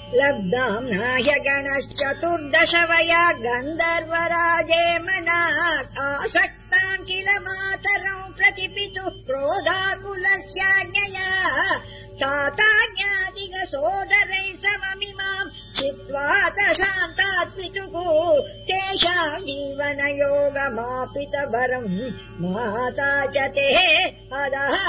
लब्धाम् नाह्य गणश्चतुर्दश गन्धर्वराजे मना आसक्ताम् किल मातरम् प्रतिपितुः क्रोधाकुलस्याज्ञया ताताज्ञादिगसोदरैः सममिमाम् चित्वा शान्तात् पितुः। तेषाम् जीवनयोगमापितवरम् माता च ते अदः